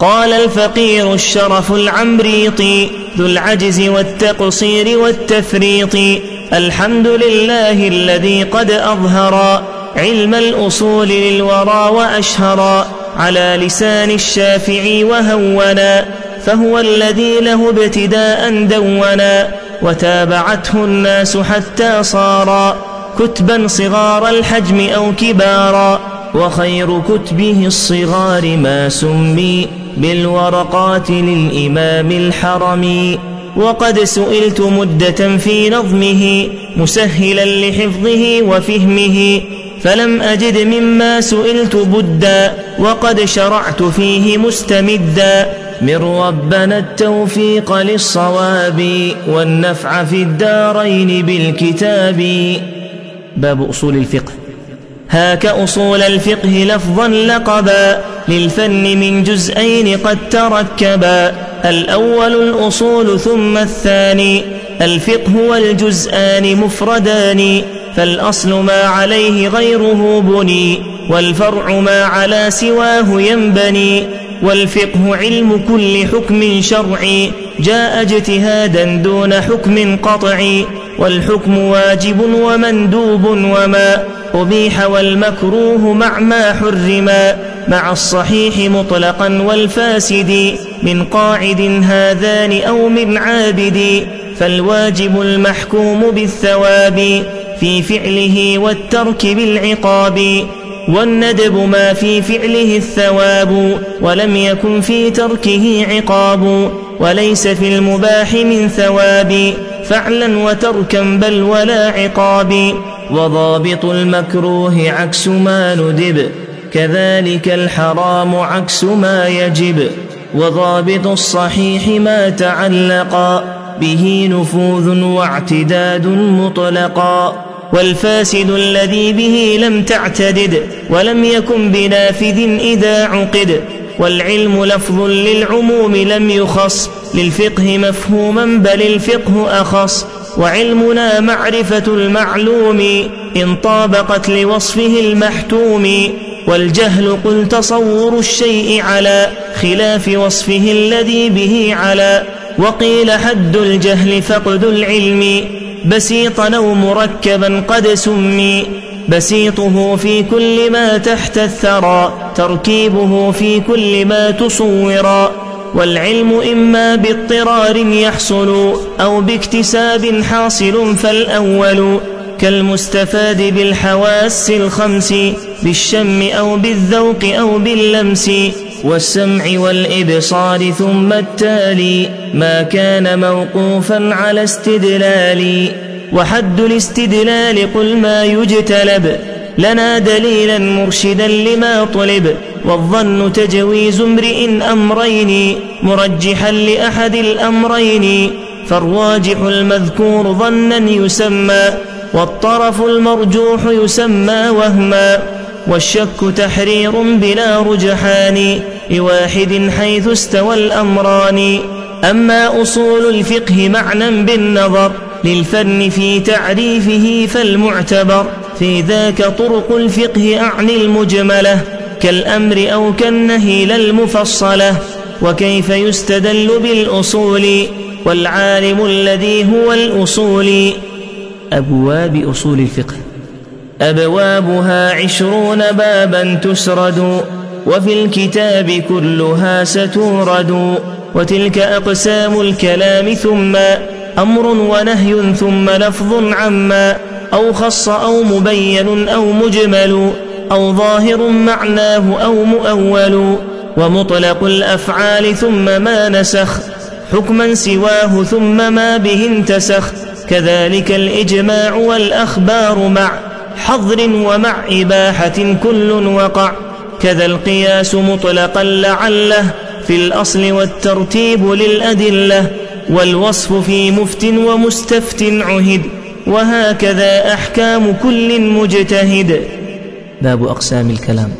قال الفقير الشرف العمريطي ذو العجز والتقصير والتفريط الحمد لله الذي قد أظهر علم الأصول للورى وأشهر على لسان الشافعي وهونا فهو الذي له ابتداء دونا وتابعته الناس حتى صارا كتبا صغار الحجم أو كبارا وخير كتبه الصغار ما سمي بالورقات للإمام الحرمي وقد سئلت مدة في نظمه مسهلا لحفظه وفهمه فلم أجد مما سئلت بدا وقد شرعت فيه مستمدا. من ربنا التوفيق للصواب والنفع في الدارين بالكتاب. باب أصول الفقه. هاك أصول الفقه لفظا لقبا للفن من جزئين قد تركبا. الأول الأصول ثم الثاني. الفقه والجزآن مفردان. فالأصل ما عليه غيره بني. والفرع ما على سواه ينبني. والفقه علم كل حكم شرعي. جاء اجتهادا دون حكم قطعي. والحكم واجب ومندوب وما أبيح والمكروه مع ما حرما مع الصحيح مطلقا والفاسد من قاعد هذان أو من عابد فالواجب المحكوم بالثواب في فعله والترك بالعقاب والندب ما في فعله الثواب ولم يكن في تركه عقاب وليس في المباح من ثواب فعلا وتركا بل ولا عقاب. وضابط المكروه عكس ما ندب كذلك الحرام عكس ما يجب. وضابط الصحيح ما تعلقا به نفوذ واعتداد مطلقا والفاسد الذي به لم تعتدد ولم يكن بنافذ إذا عقد. والعلم لفظ للعموم لم يخص للفقه مفهوما بل الفقه أخص. وعلمنا معرفة المعلوم إن طابقت لوصفه المحتوم والجهل قل تصور الشيء على خلاف وصفه الذي به على وقيل حد الجهل فقد العلم بسيطا أو مركبا قد سمي بسيطه في كل ما تحت الثرى تركيبه في كل ما تصورا. والعلم إما باضطرار يحصل أو باكتساب حاصل فالأول كالمستفاد بالحواس الخمس بالشم أو بالذوق أو باللمس والسمع والإبصار ثم التالي ما كان موقوفا على استدلال وحد الاستدلال قل ما يجتلب لنا دليلا مرشدا لما طلب والظن تجويز امرئ أمرين مرجحا لأحد الأمرين. فالراجح المذكور ظنا يسمى والطرف المرجوح يسمى وهما. والشك تحرير بلا رجحان لواحد حيث استوى الأمران. أما أصول الفقه معنى بالنظر للفن في تعريفه فالمعتبر. في ذاك طرق الفقه أعني المجملة كالأمر أو كالنهي لا المفصلة وكيف يستدل بالأصول والعالم الذي هو الأصول. أبواب أصول الفقه. أبوابها عشرون بابا تسرد وفي الكتاب كلها ستورد. وتلك أقسام الكلام ثم أمر ونهي ثم لفظ عما أو خص أو مبين أو مجمل أو ظاهر معناه أو مؤول ومطلق الأفعال ثم ما نسخ حكما سواه ثم ما به انتسخ كذلك الإجماع والأخبار مع حظر ومع إباحة كل وقع كذا القياس مطلقا لعله في الأصل والترتيب للأدلة والوصف في مفت ومستفت عهد وهكذا أحكام كل مجتهد. باب أقسام الكلام.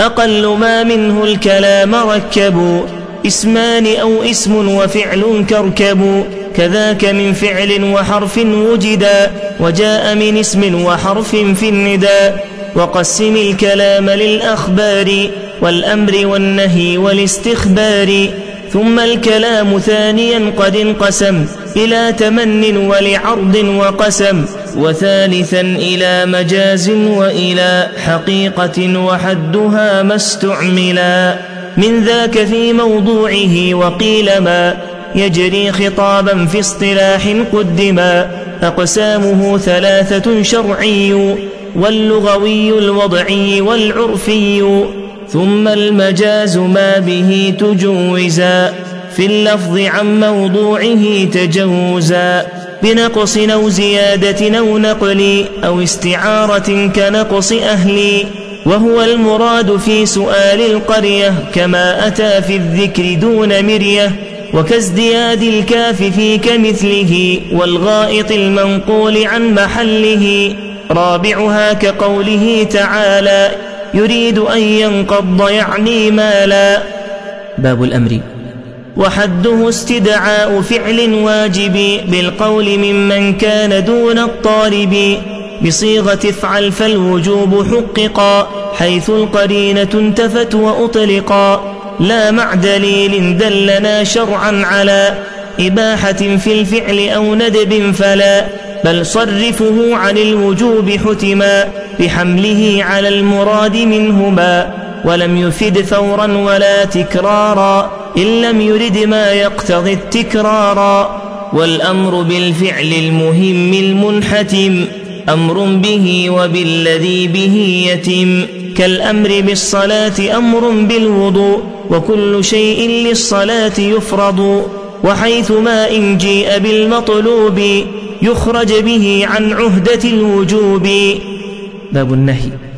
أقل ما منه الكلام ركبوا اسمان أو اسم وفعل كركبوا كذاك من فعل وحرف وجدا وجاء من اسم وحرف في النداء وقسم الكلام للأخبار والأمر والنهي والاستخبار. ثم الكلام ثانيا قد انقسم إلى تمن ولعرض وقسم وثالثا إلى مجاز وإلى حقيقة وحدها ما استعملا. من ذاك في موضوعه وقيل ما يجري خطابا في اصطلاح قدما أقسامه ثلاثة شرعي واللغوي الوضعي والعرفي. ثم المجاز ما به تجوزا. في اللفظ عن موضوعه تجوزا بنقص أو زيادة أو نقل أو استعارة كنقص أهلي وهو المراد في سؤال القرية كما أتى في الذكر دون مرية وكازدياد الكاف في كمثله والغائط المنقول عن محله رابعها كقوله تعالى يريد أن ينقض يعني مالا. باب الأمر. وحده استدعاء فعل واجب بالقول ممن كان دون الطالب بصيغة افعل فالوجوب حققا حيث القرينة انتفت وأطلقا. لا مع دليل دلنا شرعا على إباحة في الفعل أو ندب فلا بل صرفه عن الوجوب حتما بحمله على المراد منهما. ولم يفد فورا ولا تكرارا إن لم يرد ما يقتضي التكرارا. والأمر بالفعل المهم المنحتم أمر به وبالذي به يتم. كالأمر بالصلاة أمر بالوضوء وكل شيء للصلاة يفرض. وحيثما إن جيء بالمطلوب يخرج به عن عهدة الوجوب. باب النهي.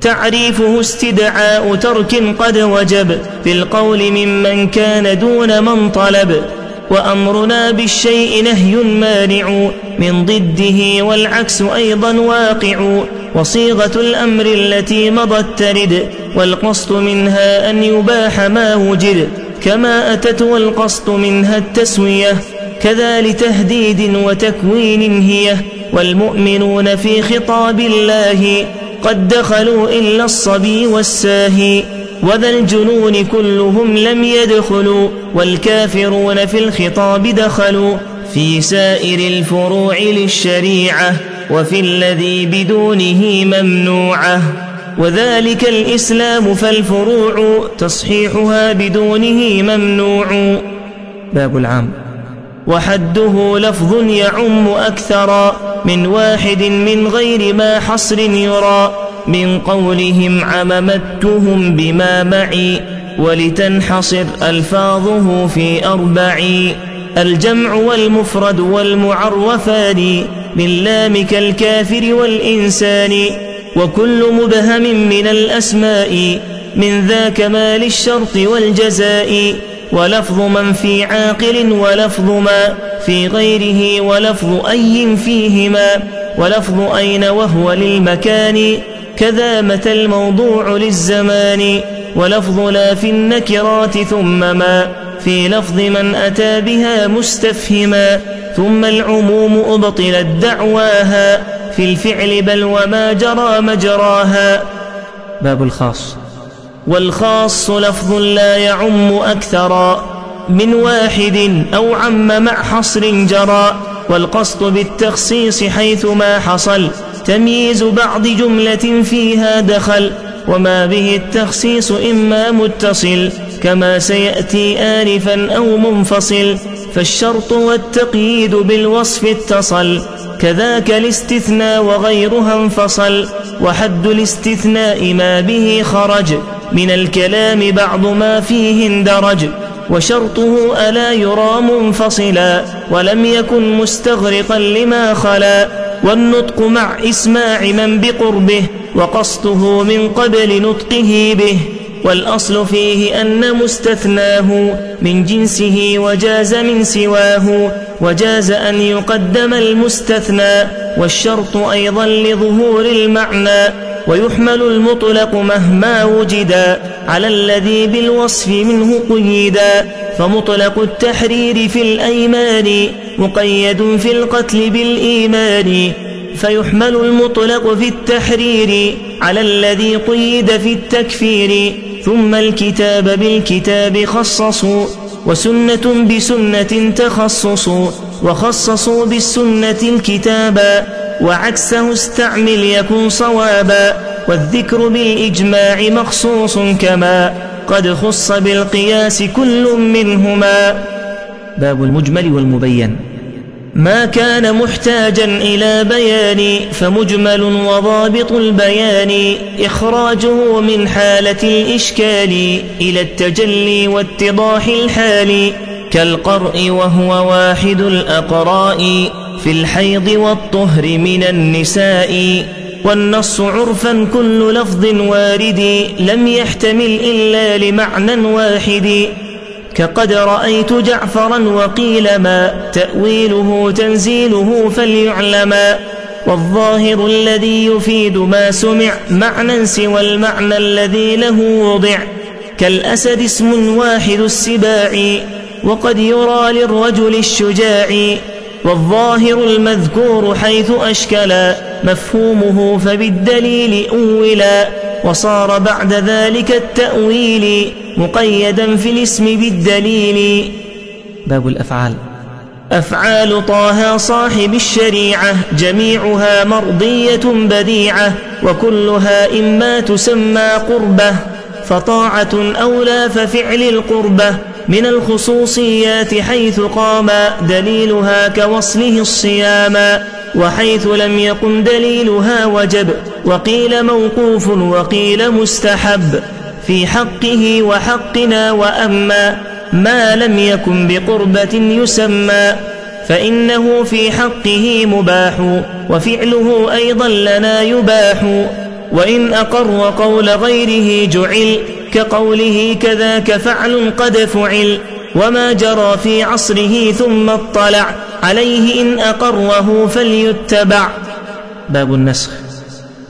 تعريفه استدعاء ترك قد وجب في القول ممن كان دون من طلب وأمرنا بالشيء نهي مانع من ضده والعكس أيضا واقع وصيغة الأمر التي مضت ترد والقصد منها أن يباح ما وجد كما أتت والقصد منها التسوية كذا لتهديد وتكوين هي والمؤمنون في خطاب الله قد دخلوا إلا الصبي والساهي وذا الجنون كلهم لم يدخلوا والكافرون في الخطاب دخلوا في سائر الفروع للشريعة وفي الذي بدونه ممنوعة وذلك الإسلام فالفروع تصحيحها بدونه ممنوع. باب العام. وحده لفظ يعم أكثر من واحد من غير ما حصر يرى من قولهم عممتهم بما معي ولتنحصر ألفاظه في أربع الجمع والمفرد والمعرفان من لام كالكافر والإنسان وكل مبهم من الأسماء من ذاك ما للشرط والجزاء ولفظ من في عاقل ولفظ ما في غيره ولفظ أي فيهما ولفظ أين وهو للمكان كذا متى الموضوع للزمان ولفظ لا في النكرات ثم ما في لفظ من أتى بها مستفهما ثم العموم أبطلت دعواها في الفعل بل وما جرى مجراها. باب الخاص. والخاص لفظ لا يعم أكثر من واحد أو عم مع حصر جرى والقصد بالتخصيص حيث ما حصل تمييز بعض جملة فيها دخل وما به التخصيص إما متصل كما سيأتي آنفا أو منفصل فالشرط والتقييد بالوصف اتصل كذاك الاستثناء وغيرها انفصل وحد الاستثناء ما به خرج. من الكلام بعض ما فيه اندرج وشرطه ألا يرى منفصلا ولم يكن مستغرقا لما خلا والنطق مع إسماع من بقربه وقصده من قبل نطقه به والأصل فيه أن مستثناه من جنسه وجاز من سواه وجاز أن يقدم المستثنى والشرط أيضا لظهور المعنى. ويحمل المطلق مهما وجدا على الذي بالوصف منه قيدا فمطلق التحرير في الأيمان مقيد في القتل بالإيمان. فيحمل المطلق في التحرير على الذي قيد في التكفير. ثم الكتاب بالكتاب خصصوا وسنة بسنة تخصصوا وخصصوا بالسنة الكتابا وعكسه استعمل يكن صوابا والذكر بالإجماع مخصوص كما قد خص بالقياس كل منهما. باب المجمل والمبين. ما كان محتاجا إلى بيان فمجمل وضابط البيان إخراجه من حالة الإشكال إلى التجلي واتضاح الحال كالقرء وهو واحد الأقراء في الحيض والطهر من النساء والنص عرفا كل لفظ وارد لم يحتمل إلا لمعنى واحد. كقد رأيت جعفرا وقيل ما تأويله تنزيله فليعلما والظاهر الذي يفيد ما سمع معنى سوى المعنى الذي له وضع. كالأسد اسم واحد السباع وقد يرى للرجل الشجاع. والظاهر المذكور حيث أشكلا مفهومه فبالدليل أولا وصار بعد ذلك التأويل مقيدا في الاسم بالدليل. باب الأفعال. أفعال طه صاحب الشريعة جميعها مرضية بديعة وكلها إما تسمى قربة فطاعة أولى ففعل القربة من الخصوصيات حيث قام دليلها كوصله الصيام وحيث لم يقم دليلها وجب وقيل موقوف وقيل مستحب في حقه وحقنا وأما ما لم يكن بقربة يسمى فإنه في حقه مباح وفعله أيضا لنا يباح. وإن أقر قول غيره جعل كقوله كذاك فعل قد فعل وما جرى في عصره ثم اطلع عليه إن أقره فليتبع. باب النسخ.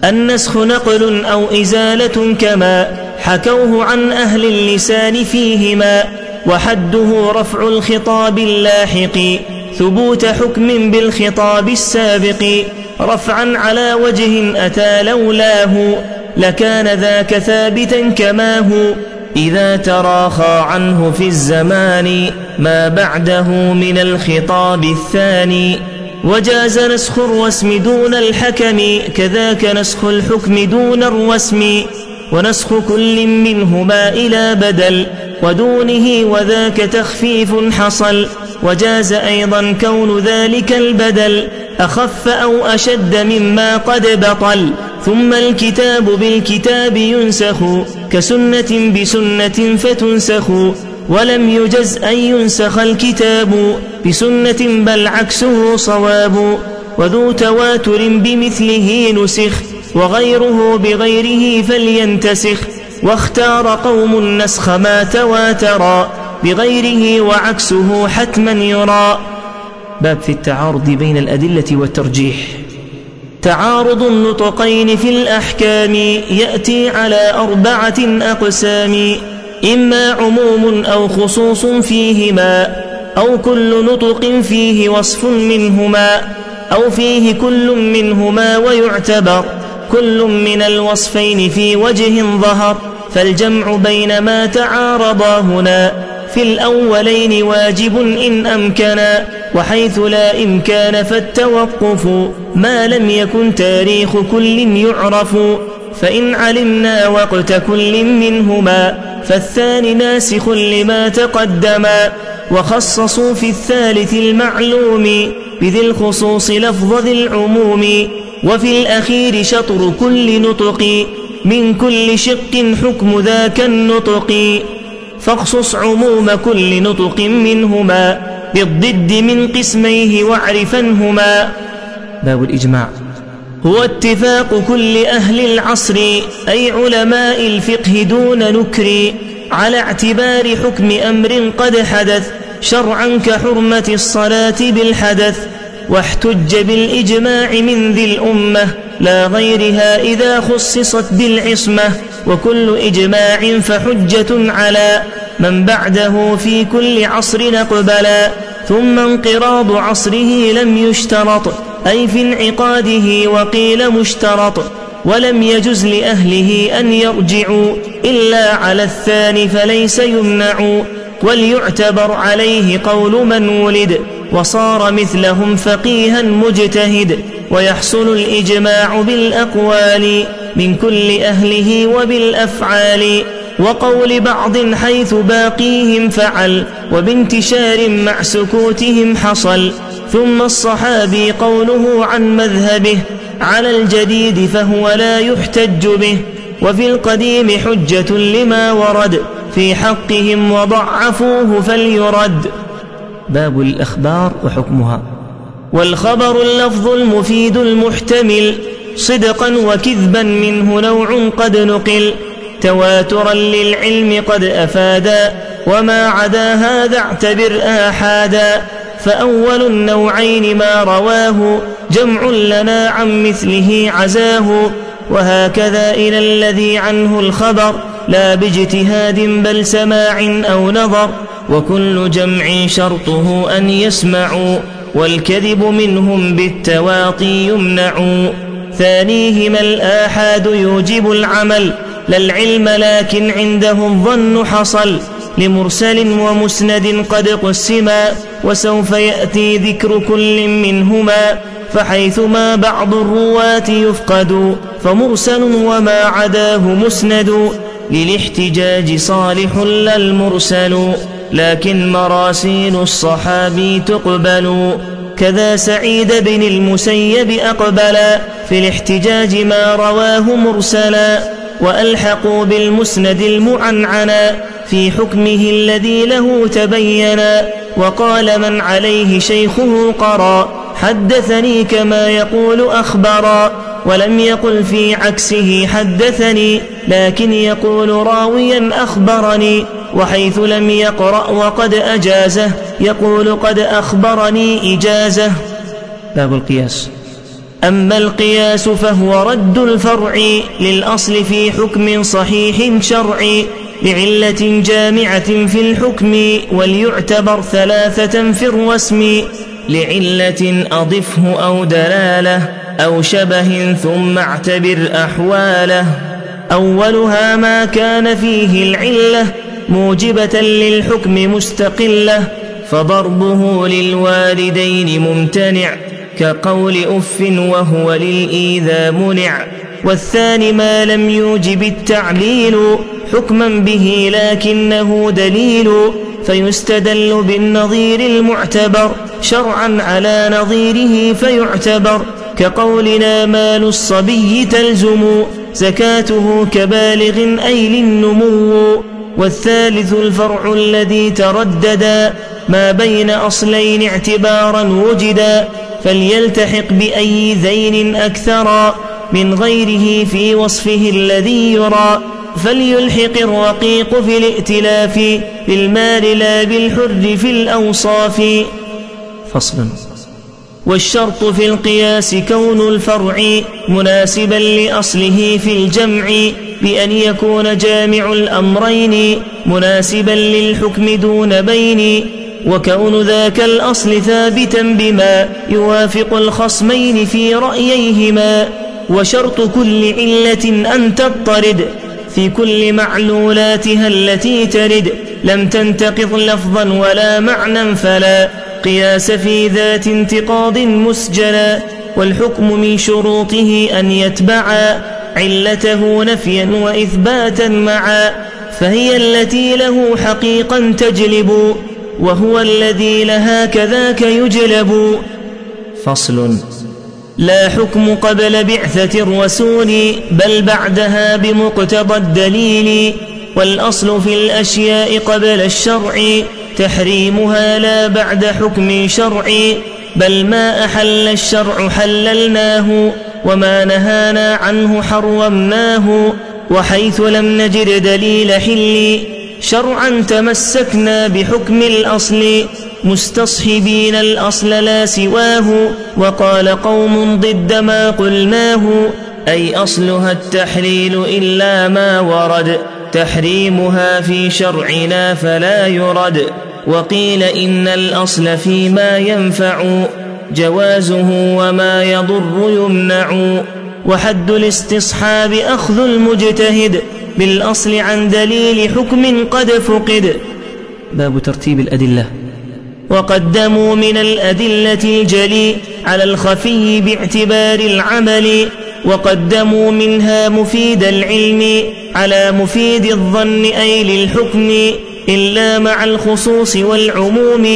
النسخ نقل أو إزالة كما حكوه عن أهل اللسان فيهما وحده رفع الخطاب اللاحق. ثبوت حكم بالخطاب السابق. رفعا على وجه أتى لولاه. لكان ذاك ثابتا كما هو. إذا تراخى عنه في الزمان ما بعده من الخطاب الثاني. وجاز نسخ الرسم دون الحكم كذاك نسخ الحكم دون الرسم. ونسخ كل منهما إلى بدل ودونه وذاك تخفيف حصل. وجاز أيضا كون ذلك البدل أخف أو أشد مما قد بطل. ثم الكتاب بالكتاب ينسخ كسنة بسنة فتنسخ. ولم يجز أن ينسخ الكتاب بسنة بل عكسه صواب. وذو تواتر بمثله نسخ وغيره بغيره فلينتسخ. واختار قوم النسخ ما تواترا. بغيره وعكسه حتما يرى. باب في التعارض بين الأدلة والترجيح. تعارض النطقين في الأحكام يأتي على أربعة أقسام إما عموم أو خصوص فيهما أو كل نطق فيه وصف منهما أو فيه كل منهما ويعتبر كل من الوصفين في وجه ظهر فالجمع بين ما تعارضا هنا. في الأولين واجب إن أمكنا وحيث لا إمكان فالتوقف. ما لم يكن تاريخ كل يعرف فإن علمنا وقت كل منهما. فالثاني ناسخ لما تقدما وخصصوا في الثالث المعلوم بذي الخصوص لفظ ذي العموم. وفي الأخير شطر كل نطق من كل شق حكم ذاك النطق. فاخصص عموم كل نطق منهما بالضد من قسميه واعرفنهما. باب الإجماع. هو اتفاق كل أهل العصر أي علماء الفقه دون نكر على اعتبار حكم أمر قد حدث شرعا كحرمة الصلاة بالحدث. واحتج بالإجماع من ذي الأمة لا غيرها إذا خصصت بالعصمة. وكل إجماع فحجة على من بعده في كل عصر نقبلا. ثم انقراض عصره لم يشترط أي في انعقاده وقيل مشترط. ولم يجز لأهله أن يرجعوا إلا على الثاني فليس يمنع. وليعتبر عليه قول من ولد وصار مثلهم فقيها مجتهد ويحصل الإجماع بالأقوال من كل أهله وبالأفعال وقول بعض حيث باقيهم فعل وبانتشار مع سكوتهم حصل ثم الصحابي قوله عن مذهبه على الجديد فهو لا يحتج به وفي القديم حجة لما ورد. في حقهم وضعفوه فليرد. باب الأخبار وحكمها. والخبر اللفظ المفيد المحتمل صدقا وكذبا منه نوع قد نقل. تواترا للعلم قد أفادا وما عدا هذا اعتبر آحادا. فأول النوعين ما رواه جمع لنا عن مثله عزاه. وهكذا إلى الذي عنه الخبر لا باجتهاد بل سماع أو نظر وكل جمع شرطه أن يسمعوا والكذب منهم بالتواطي يمنع. ثانيهما الآحاد يوجب العمل لا العلم لكن عنده الظن حصل. لمرسل ومسند قد قسما وسوف يأتي ذكر كل منهما فحيثما بعض الرواة يفقد فمرسل وما عداه مسند. للاحتجاج صالح لا المرسل لكن مراسيل الصحابي تقبل. كذا سعيد بن المسيب أقبلا في الاحتجاج ما رواه مرسلا وألحقوا بالمسند المعنعنا في حكمه الذي له تبينا وقال من عليه شيخه قرى حدثني كما يقول أخبرا. ولم يقل في عكسه حدثني لكن يقول راويا أخبرني وحيث لم يقرأ وقد أجازه يقول قد أخبرني إجازة. باب القياس. أما القياس فهو رد الفرع للأصل في حكم صحيح شرعي لعلة جامعة في الحكم وليعتبر ثلاثة في الرسم لعلة أضفه أو دلالة. أو شبه ثم اعتبر أحواله. أولها ما كان فيه العلة موجبة للحكم مستقلة فضربه للوالدين ممتنع كقول أف وهو للإيذا منع. والثاني ما لم يوجب التعليل حكما به لكنه دليل فيستدل بالنظير المعتبر شرعا على نظيره فيعتبر. كقولنا مال الصبي تلزم زكاته كبالغ أي للنمو والثالث الفرع الذي ترددا ما بين أصلين اعتبارا وجدا فليلتحق بأي ذين أكثرا من غيره في وصفه الذي يرى فليلحق الرقيق في الائتلاف بالمال لا بالحر في الأوصاف. فصل. والشرط في القياس كون الفرع مناسبا لأصله في الجمع بأن يكون جامع الأمرين مناسبا للحكم دون بين وكون ذاك الأصل ثابتا بما يوافق الخصمين في رأييهما. وشرط كل علة أن تضطرد في كل معلولاتها التي ترد لم تنتقض لفظا ولا معنى فلا. قياس في ذات انتقاض مسجلا والحكم من شروطه أن يتبعا علته نفيا وإثباتا معا فهي التي له حقيقا تجلب وهو الذي لها كذاك يجلب. فصل لا حكم قبل بعثة الرسول بل بعدها بمقتضى الدليل والأصل في الأشياء قبل الشرع تحريمها لا بعد حكم شرعي بل ما أحل الشرع حللناه وما نهانا عنه حرمناه وحيث لم نجد دليل حل شرعا تمسكنا بحكم الأصل مستصحبين الأصل لا سواه وقال قوم ضد ما قلناه أي أصلها التحليل إلا ما ورد تحريمها في شرعنا فلا يرد. وقيل إن الأصل فيما ينفع جوازه وما يضر يمنع. وحد الاستصحاب أخذ المجتهد بالأصل عن دليل حكم قد فقد. باب ترتيب الأدلة. وقدموا من الأدلة الجلي على الخفي باعتبار العمل. وقدموا منها مفيد العلم على مفيد الظن أي للحكم. إلا مع الخصوص والعموم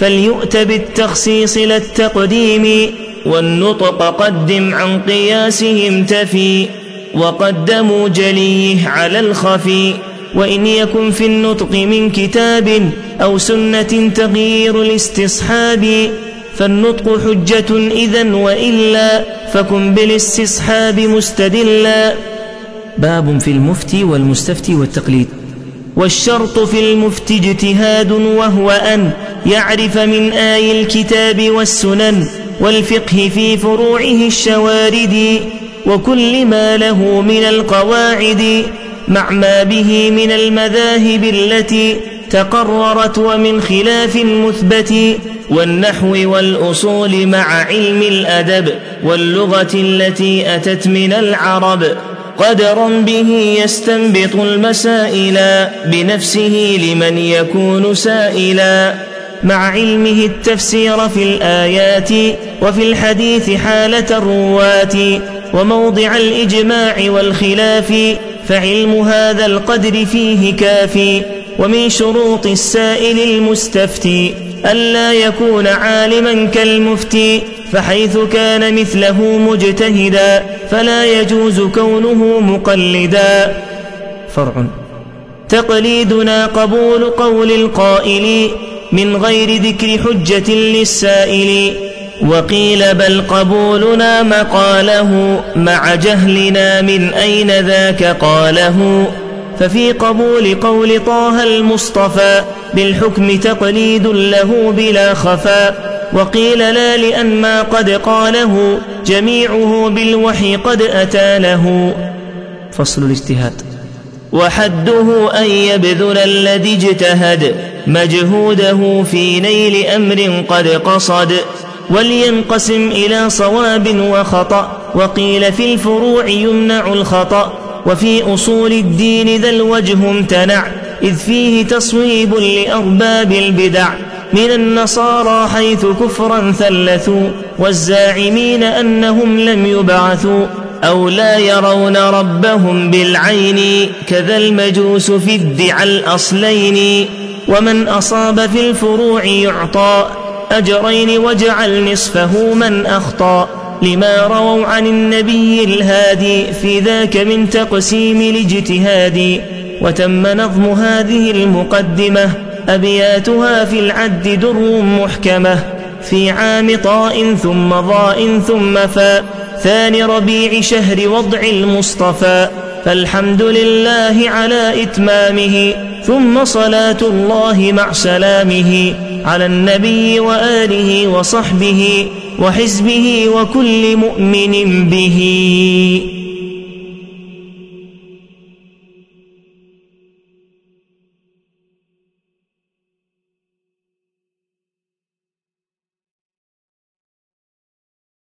فليؤت بالتخصيص لا التقديم والنطق قدم عن قياسهم تفي وقدموا جليه على الخفي. وإن يكن في النطق من كتاب أو سنة تغيير الاستصحاب فالنطق حجة إذا وإلا فكن بالاستصحاب مستدلا. باب في المفتي والمستفتي والتقليد. والشرط في المفتي اجتهاد وهو أن يعرف من آي الكتاب والسنن والفقه في فروعه الشوارد وكل ما له من القواعد مع ما به من المذاهب التي تقررت ومن خلاف مثبت والنحو والأصول مع علم الأدب واللغة التي أتت من العرب قدرا به يستنبط المسائل بنفسه لمن يكون سائلا. مع علمه التفسير في الآيات وفي الحديث حالة الرواة وموضع الإجماع والخلاف فعلم هذا القدر فيه كافي ومن شروط السائل المستفتي. ألا يكون عالما كالمفتي فحيث كان مثله مجتهدا فلا يجوز كونه مقلدا. فرع. تقليدنا قبول قول القائل من غير ذكر حجة للسائل. وقيل بل قبولنا مقاله مع جهلنا من أين ذاك قاله. ففي قبول قول طه المصطفى بالحكم تقليد له بلا خفاء وقيل لا لأن ما قد قاله جميعه بالوحي قد أتى له. فصل الاجتهاد. وحده أن يبذل الذي اجتهد مجهوده في نيل أمر قد قصد ولينقسم إلى صواب وخطأ وقيل في الفروع يمنع الخطأ وفي أصول الدين ذا الوجه امتنع. إذ فيه تصويب لأرباب البدع من النصارى حيث كفرا ثلثوا والزاعمين أنهم لم يبعثوا أو لا يرون ربهم بالعين كذا المجوس في ادعى الأصلين ومن أصاب في الفروع يعطى أجرين وجعل نصفه من أخطأ لما رووا عن النبي الهادي في ذاك من تقسيم الاجتهاد وتم نظم هذه المقدمة أبياتها في العد در محكمة في عام طاء ثم ضاء ثم فاء ثاني ربيع شهر وضع المصطفى فالحمد لله على إتمامه ثم صلاة الله مع سلامه على النبي وآله وصحبه وحزبه وكل مؤمن به.